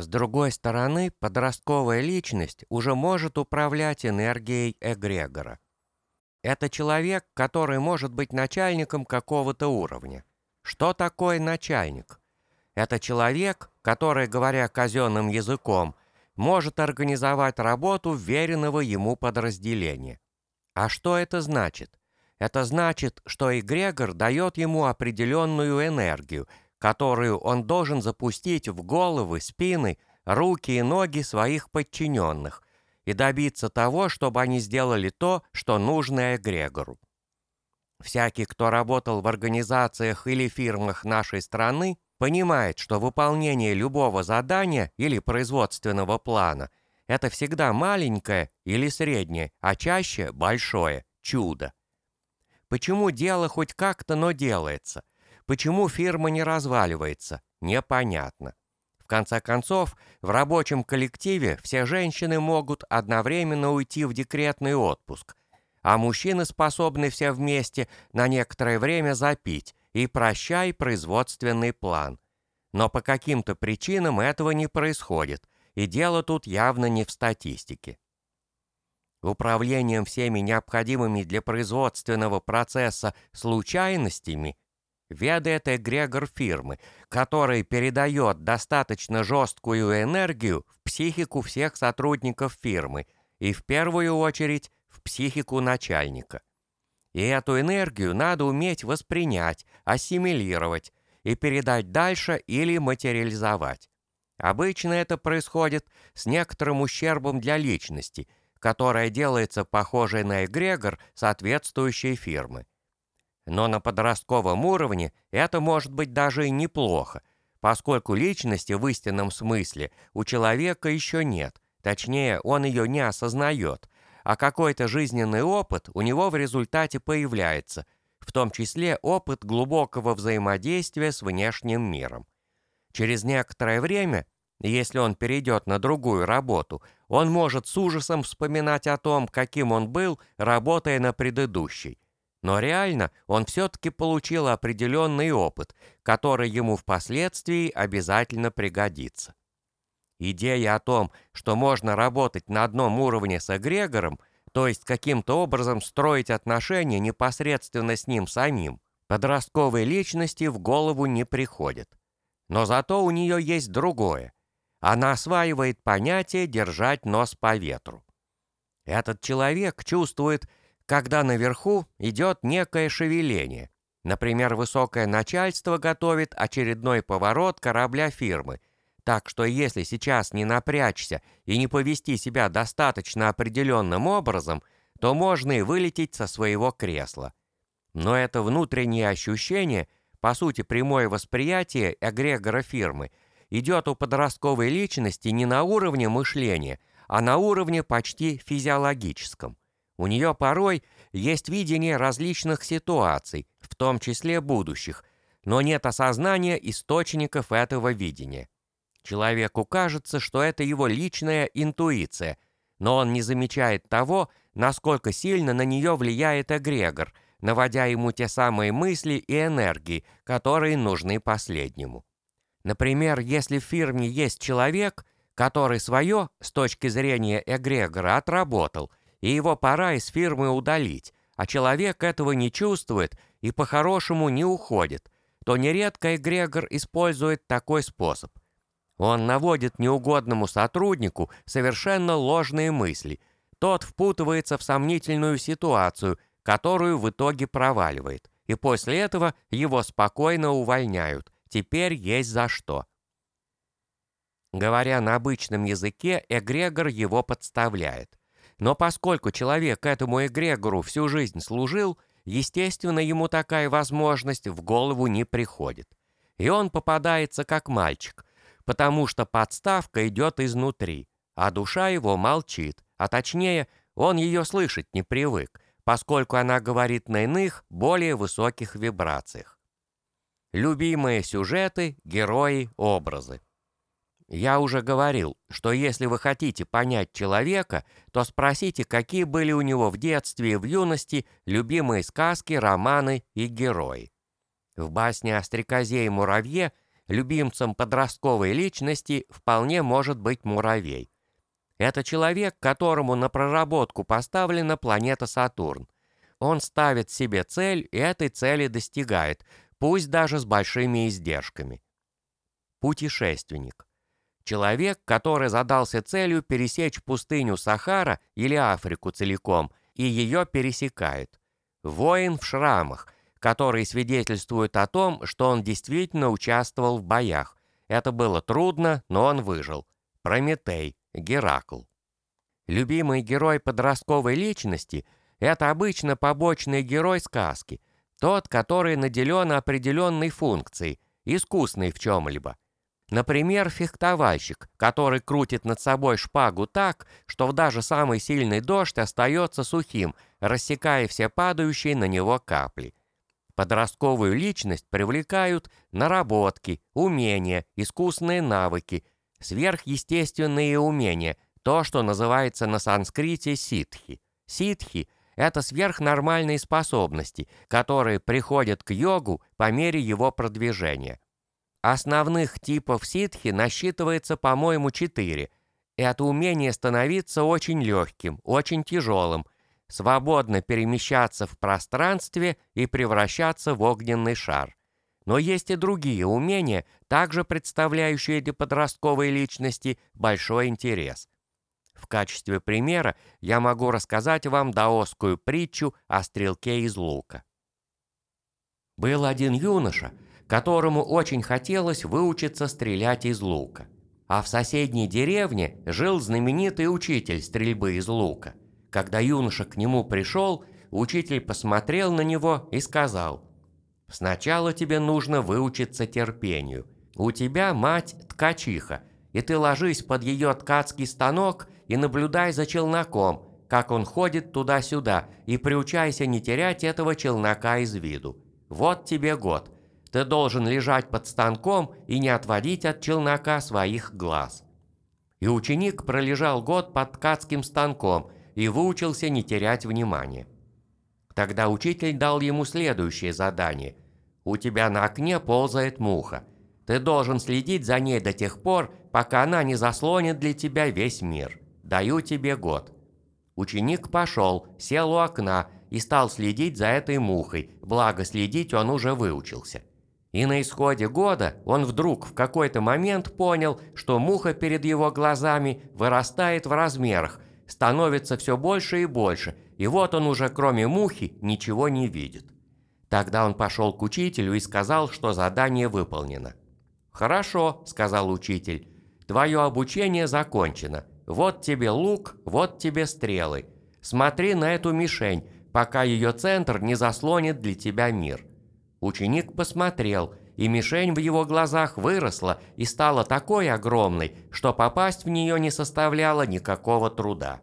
С другой стороны, подростковая личность уже может управлять энергией эгрегора. Это человек, который может быть начальником какого-то уровня. Что такое начальник? Это человек, который, говоря казенным языком, может организовать работу веренного ему подразделения. А что это значит? Это значит, что эгрегор дает ему определенную энергию, которую он должен запустить в головы, спины, руки и ноги своих подчиненных и добиться того, чтобы они сделали то, что нужно эгрегору. Всякий, кто работал в организациях или фирмах нашей страны, понимает, что выполнение любого задания или производственного плана – это всегда маленькое или среднее, а чаще большое чудо. Почему дело хоть как-то, но делается? Почему фирма не разваливается? Непонятно. В конце концов, в рабочем коллективе все женщины могут одновременно уйти в декретный отпуск, а мужчины способны все вместе на некоторое время запить и прощай производственный план. Но по каким-то причинам этого не происходит, и дело тут явно не в статистике. Управлением всеми необходимыми для производственного процесса случайностями ведает эгрегор фирмы, который передает достаточно жесткую энергию в психику всех сотрудников фирмы и в первую очередь в психику начальника. И эту энергию надо уметь воспринять, ассимилировать и передать дальше или материализовать. Обычно это происходит с некоторым ущербом для личности, которая делается похожей на эгрегор соответствующей фирмы. Но на подростковом уровне это может быть даже и неплохо, поскольку личности в истинном смысле у человека еще нет, точнее, он ее не осознает, а какой-то жизненный опыт у него в результате появляется, в том числе опыт глубокого взаимодействия с внешним миром. Через некоторое время, если он перейдет на другую работу, он может с ужасом вспоминать о том, каким он был, работая на предыдущей – но реально он все-таки получил определенный опыт, который ему впоследствии обязательно пригодится. Идея о том, что можно работать на одном уровне с эгрегором, то есть каким-то образом строить отношения непосредственно с ним самим, подростковой личности в голову не приходит. Но зато у нее есть другое. Она осваивает понятие «держать нос по ветру». Этот человек чувствует, когда наверху идет некое шевеление. Например, высокое начальство готовит очередной поворот корабля фирмы, так что если сейчас не напрячься и не повести себя достаточно определенным образом, то можно и вылететь со своего кресла. Но это внутреннее ощущение, по сути прямое восприятие эгрегора фирмы, идет у подростковой личности не на уровне мышления, а на уровне почти физиологическом. У нее порой есть видение различных ситуаций, в том числе будущих, но нет осознания источников этого видения. Человеку кажется, что это его личная интуиция, но он не замечает того, насколько сильно на нее влияет эгрегор, наводя ему те самые мысли и энергии, которые нужны последнему. Например, если в фирме есть человек, который свое, с точки зрения эгрегора, отработал – и его пора из фирмы удалить, а человек этого не чувствует и по-хорошему не уходит, то нередко эгрегор использует такой способ. Он наводит неугодному сотруднику совершенно ложные мысли. Тот впутывается в сомнительную ситуацию, которую в итоге проваливает, и после этого его спокойно увольняют. Теперь есть за что. Говоря на обычном языке, эгрегор его подставляет. Но поскольку человек этому эгрегору всю жизнь служил, естественно, ему такая возможность в голову не приходит. И он попадается как мальчик, потому что подставка идет изнутри, а душа его молчит, а точнее, он ее слышать не привык, поскольку она говорит на иных, более высоких вибрациях. Любимые сюжеты, герои, образы. Я уже говорил, что если вы хотите понять человека, то спросите, какие были у него в детстве и в юности любимые сказки, романы и герои. В басне о стрекозе и муравье любимцем подростковой личности вполне может быть муравей. Это человек, которому на проработку поставлена планета Сатурн. Он ставит себе цель и этой цели достигает, пусть даже с большими издержками. Путешественник. Человек, который задался целью пересечь пустыню Сахара или Африку целиком, и ее пересекает. Воин в шрамах, который свидетельствует о том, что он действительно участвовал в боях. Это было трудно, но он выжил. Прометей, Геракл. Любимый герой подростковой личности – это обычно побочный герой сказки, тот, который наделен определенной функцией, искусный в чем-либо. Например, фехтовальщик, который крутит над собой шпагу так, что даже самый сильный дождь остается сухим, рассекая все падающие на него капли. Подростковую личность привлекают наработки, умения, искусные навыки, сверхъестественные умения, то, что называется на санскрите ситхи. Ситхи – это сверхнормальные способности, которые приходят к йогу по мере его продвижения. Основных типов ситхи насчитывается, по-моему, четыре. Это умение становиться очень легким, очень тяжелым, свободно перемещаться в пространстве и превращаться в огненный шар. Но есть и другие умения, также представляющие для подростковой личности большой интерес. В качестве примера я могу рассказать вам даосскую притчу о стрелке из лука. Был один юноша – которому очень хотелось выучиться стрелять из лука. А в соседней деревне жил знаменитый учитель стрельбы из лука. Когда юноша к нему пришел, учитель посмотрел на него и сказал, «Сначала тебе нужно выучиться терпению. У тебя мать ткачиха, и ты ложись под ее ткацкий станок и наблюдай за челноком, как он ходит туда-сюда, и приучайся не терять этого челнока из виду. Вот тебе год. Ты должен лежать под станком и не отводить от челнока своих глаз. И ученик пролежал год под ткацким станком и выучился не терять внимания. Тогда учитель дал ему следующее задание. «У тебя на окне ползает муха. Ты должен следить за ней до тех пор, пока она не заслонит для тебя весь мир. Даю тебе год». Ученик пошел, сел у окна и стал следить за этой мухой, благо следить он уже выучился. И на исходе года он вдруг в какой-то момент понял, что муха перед его глазами вырастает в размерах, становится все больше и больше, и вот он уже кроме мухи ничего не видит. Тогда он пошел к учителю и сказал, что задание выполнено. «Хорошо», — сказал учитель, — «твое обучение закончено. Вот тебе лук, вот тебе стрелы. Смотри на эту мишень, пока ее центр не заслонит для тебя мир. Ученик посмотрел, и мишень в его глазах выросла и стала такой огромной, что попасть в нее не составляло никакого труда.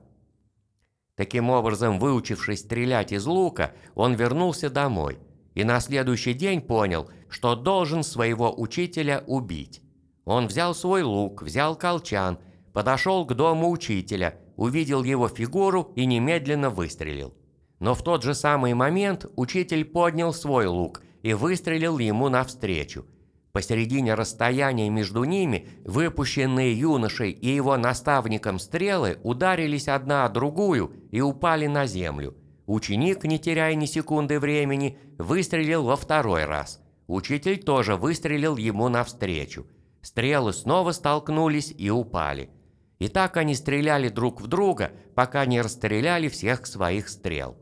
Таким образом, выучившись стрелять из лука, он вернулся домой и на следующий день понял, что должен своего учителя убить. Он взял свой лук, взял колчан, подошел к дому учителя, увидел его фигуру и немедленно выстрелил. Но в тот же самый момент учитель поднял свой лук и выстрелил ему навстречу. Посередине расстояния между ними выпущенные юношей и его наставником стрелы ударились одна о другую и упали на землю. Ученик, не теряя ни секунды времени, выстрелил во второй раз. Учитель тоже выстрелил ему навстречу. Стрелы снова столкнулись и упали. И так они стреляли друг в друга, пока не расстреляли всех своих стрел.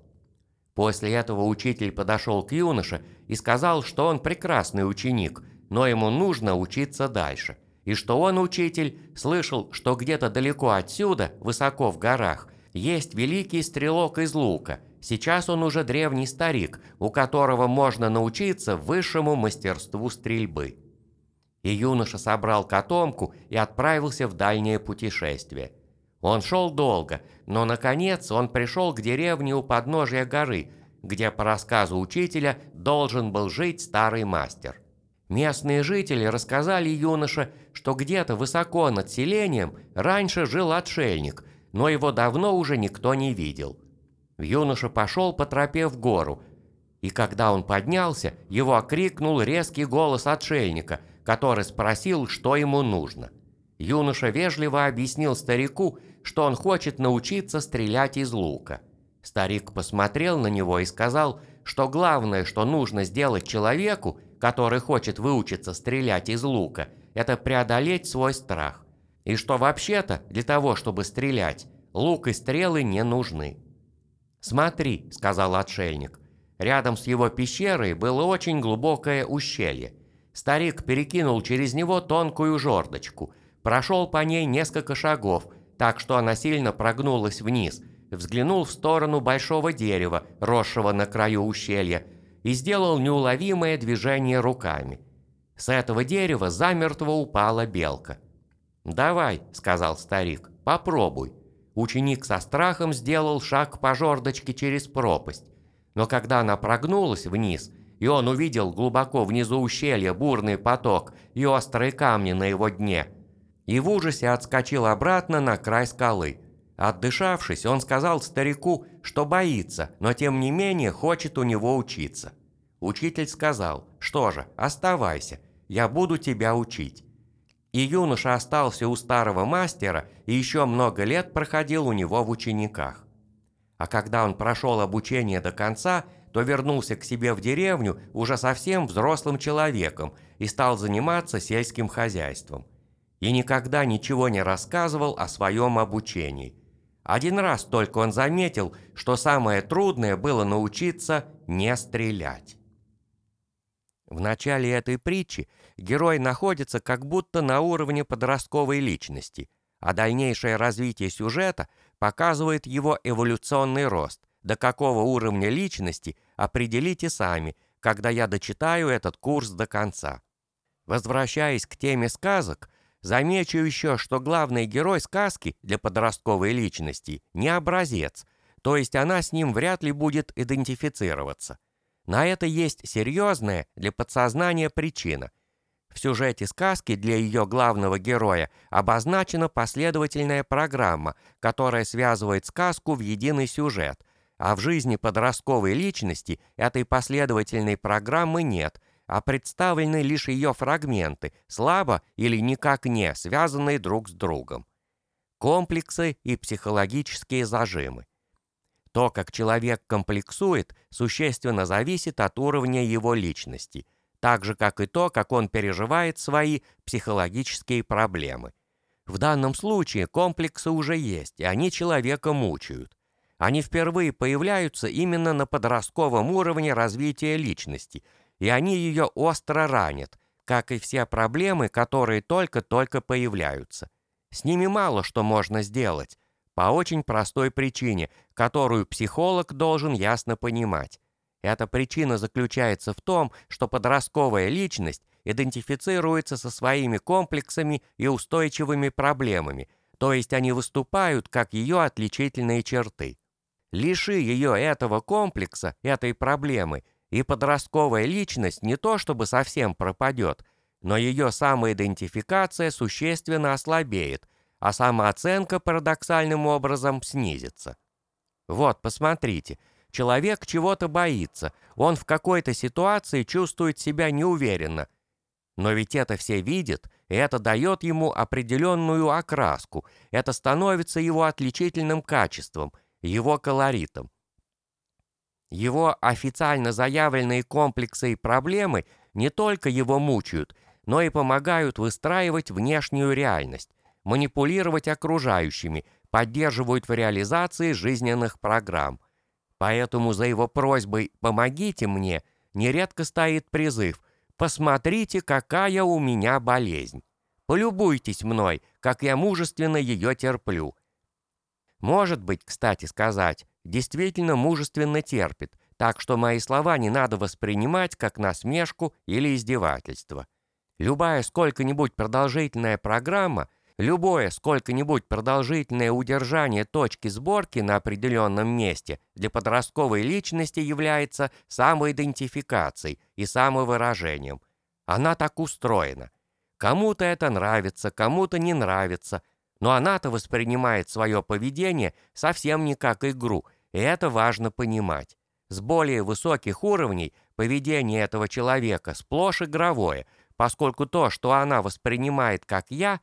После этого учитель подошел к юноше и сказал, что он прекрасный ученик, но ему нужно учиться дальше, и что он, учитель, слышал, что где-то далеко отсюда, высоко в горах, есть великий стрелок из лука. Сейчас он уже древний старик, у которого можно научиться высшему мастерству стрельбы. И юноша собрал котомку и отправился в дальнее путешествие. Он шел долго, но наконец он пришел к деревне у подножия горы, где по рассказу учителя должен был жить старый мастер. Местные жители рассказали юноше, что где-то высоко над селением раньше жил отшельник, но его давно уже никто не видел. Юноша пошел по тропе в гору, и когда он поднялся, его окрикнул резкий голос отшельника, который спросил, что ему нужно. Юноша вежливо объяснил старику, что он хочет научиться стрелять из лука. Старик посмотрел на него и сказал, что главное, что нужно сделать человеку, который хочет выучиться стрелять из лука, это преодолеть свой страх. И что вообще-то для того, чтобы стрелять, лук и стрелы не нужны. «Смотри», — сказал отшельник, — рядом с его пещерой было очень глубокое ущелье. Старик перекинул через него тонкую жердочку, прошел по ней несколько шагов, так что она сильно прогнулась вниз, взглянул в сторону большого дерева, росшего на краю ущелья, и сделал неуловимое движение руками. С этого дерева замертво упала белка. «Давай», — сказал старик, — «попробуй». Ученик со страхом сделал шаг по жердочке через пропасть. Но когда она прогнулась вниз, и он увидел глубоко внизу ущелья бурный поток и острые камни на его дне, и в ужасе отскочил обратно на край скалы. Отдышавшись, он сказал старику, что боится, но тем не менее хочет у него учиться. Учитель сказал, что же, оставайся, я буду тебя учить и юноша остался у старого мастера и еще много лет проходил у него в учениках. А когда он прошел обучение до конца, то вернулся к себе в деревню уже совсем взрослым человеком и стал заниматься сельским хозяйством. И никогда ничего не рассказывал о своем обучении. Один раз только он заметил, что самое трудное было научиться не стрелять. В начале этой притчи герой находится как будто на уровне подростковой личности, а дальнейшее развитие сюжета показывает его эволюционный рост. До какого уровня личности определите сами, когда я дочитаю этот курс до конца. Возвращаясь к теме сказок, замечу еще, что главный герой сказки для подростковой личности не образец, то есть она с ним вряд ли будет идентифицироваться. На это есть серьезная для подсознания причина. В сюжете сказки для ее главного героя обозначена последовательная программа, которая связывает сказку в единый сюжет, а в жизни подростковой личности этой последовательной программы нет, а представлены лишь ее фрагменты, слабо или никак не связанные друг с другом. Комплексы и психологические зажимы. То, как человек комплексует, существенно зависит от уровня его личности, так же, как и то, как он переживает свои психологические проблемы. В данном случае комплексы уже есть, и они человека мучают. Они впервые появляются именно на подростковом уровне развития личности, и они ее остро ранят, как и все проблемы, которые только-только появляются. С ними мало что можно сделать, по очень простой причине, которую психолог должен ясно понимать. Эта причина заключается в том, что подростковая личность идентифицируется со своими комплексами и устойчивыми проблемами, то есть они выступают как ее отличительные черты. Лиши ее этого комплекса, этой проблемы, и подростковая личность не то чтобы совсем пропадет, но ее самоидентификация существенно ослабеет – а самооценка парадоксальным образом снизится. Вот, посмотрите, человек чего-то боится, он в какой-то ситуации чувствует себя неуверенно. Но ведь это все видят, и это дает ему определенную окраску, это становится его отличительным качеством, его колоритом. Его официально заявленные комплексы и проблемы не только его мучают, но и помогают выстраивать внешнюю реальность, манипулировать окружающими, поддерживают в реализации жизненных программ. Поэтому за его просьбой «помогите мне» нередко стоит призыв «посмотрите, какая у меня болезнь». Полюбуйтесь мной, как я мужественно ее терплю. Может быть, кстати сказать, действительно мужественно терпит, так что мои слова не надо воспринимать как насмешку или издевательство. Любая сколько-нибудь продолжительная программа Любое сколько-нибудь продолжительное удержание точки сборки на определенном месте для подростковой личности является самоидентификацией и самовыражением. Она так устроена. Кому-то это нравится, кому-то не нравится, но она-то воспринимает свое поведение совсем не как игру, и это важно понимать. С более высоких уровней поведение этого человека сплошь игровое, поскольку то, что она воспринимает как «я»,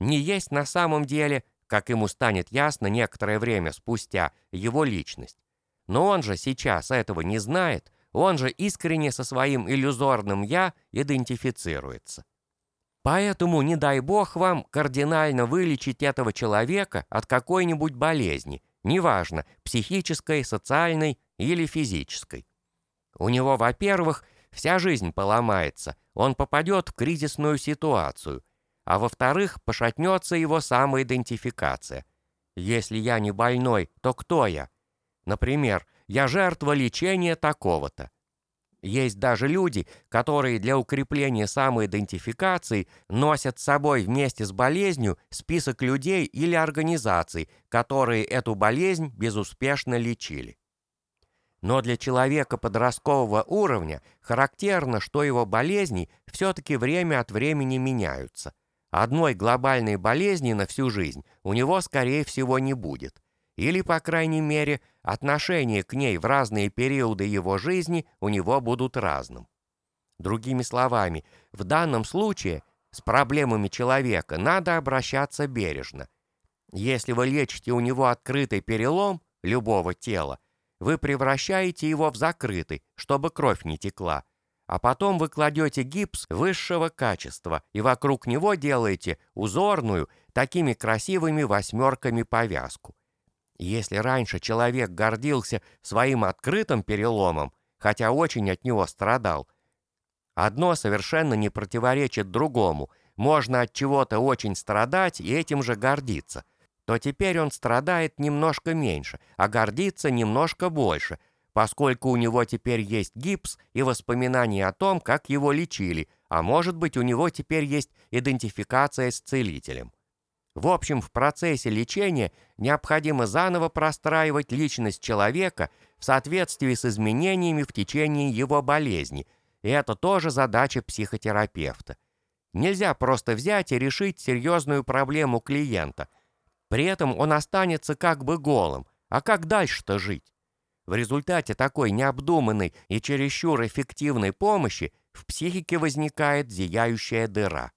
не есть на самом деле, как ему станет ясно некоторое время спустя, его личность. Но он же сейчас этого не знает, он же искренне со своим иллюзорным «я» идентифицируется. Поэтому не дай бог вам кардинально вылечить этого человека от какой-нибудь болезни, неважно, психической, социальной или физической. У него, во-первых, вся жизнь поломается, он попадет в кризисную ситуацию, а во-вторых, пошатнется его самоидентификация. Если я не больной, то кто я? Например, я жертва лечения такого-то. Есть даже люди, которые для укрепления самоидентификации носят с собой вместе с болезнью список людей или организаций, которые эту болезнь безуспешно лечили. Но для человека подросткового уровня характерно, что его болезни все-таки время от времени меняются. Одной глобальной болезни на всю жизнь у него, скорее всего, не будет – или, по крайней мере, отношение к ней в разные периоды его жизни у него будут разным. Другими словами, в данном случае с проблемами человека надо обращаться бережно. Если вы лечите у него открытый перелом любого тела, вы превращаете его в закрытый, чтобы кровь не текла, а потом вы кладете гипс высшего качества и вокруг него делаете узорную, такими красивыми восьмерками повязку. Если раньше человек гордился своим открытым переломом, хотя очень от него страдал, одно совершенно не противоречит другому, можно от чего-то очень страдать и этим же гордиться, то теперь он страдает немножко меньше, а гордится немножко больше, поскольку у него теперь есть гипс и воспоминания о том, как его лечили, а может быть у него теперь есть идентификация с целителем. В общем, в процессе лечения необходимо заново простраивать личность человека в соответствии с изменениями в течение его болезни, и это тоже задача психотерапевта. Нельзя просто взять и решить серьезную проблему клиента. При этом он останется как бы голым. А как дальше-то жить? В результате такой необдуманной и чересчур эффективной помощи в психике возникает зияющая дыра.